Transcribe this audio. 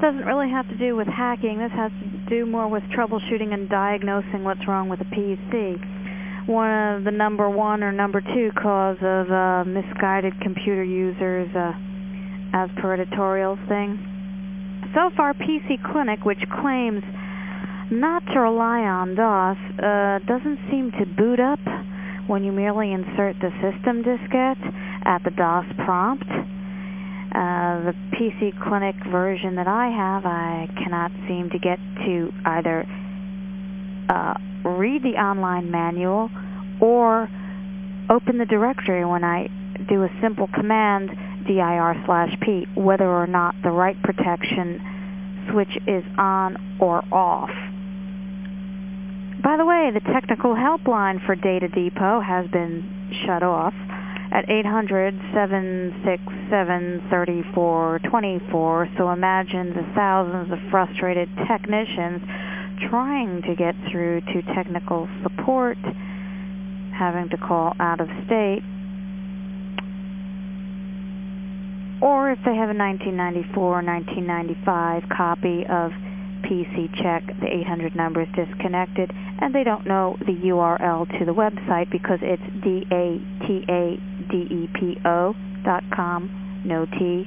doesn't really have to do with hacking. This has to do more with troubleshooting and diagnosing what's wrong with a PC. One of the number one or number two cause of uh, misguided computer users uh, as per editorials thing. So far, PC Clinic, which claims not to rely on DOS, uh, doesn't seem to boot up when you merely insert the system diskette at the DOS prompt. Uh, the PC Clinic version that I have, I cannot seem to get to either uh, read the online manual or open the directory when I do a simple command dir slash p, whether or not the write protection switch is on or off. By the way, the technical helpline for Data Depot has been shut off at 800-767-3424, so imagine the thousands of frustrated technicians trying to get through to technical support, having to call out of state, or if they have a 1994 or 1995 copy of PC Check, the 800 number is disconnected, and they don't know the URL to the website because it's D-A-T-A-D-E-P-O dot com, no T,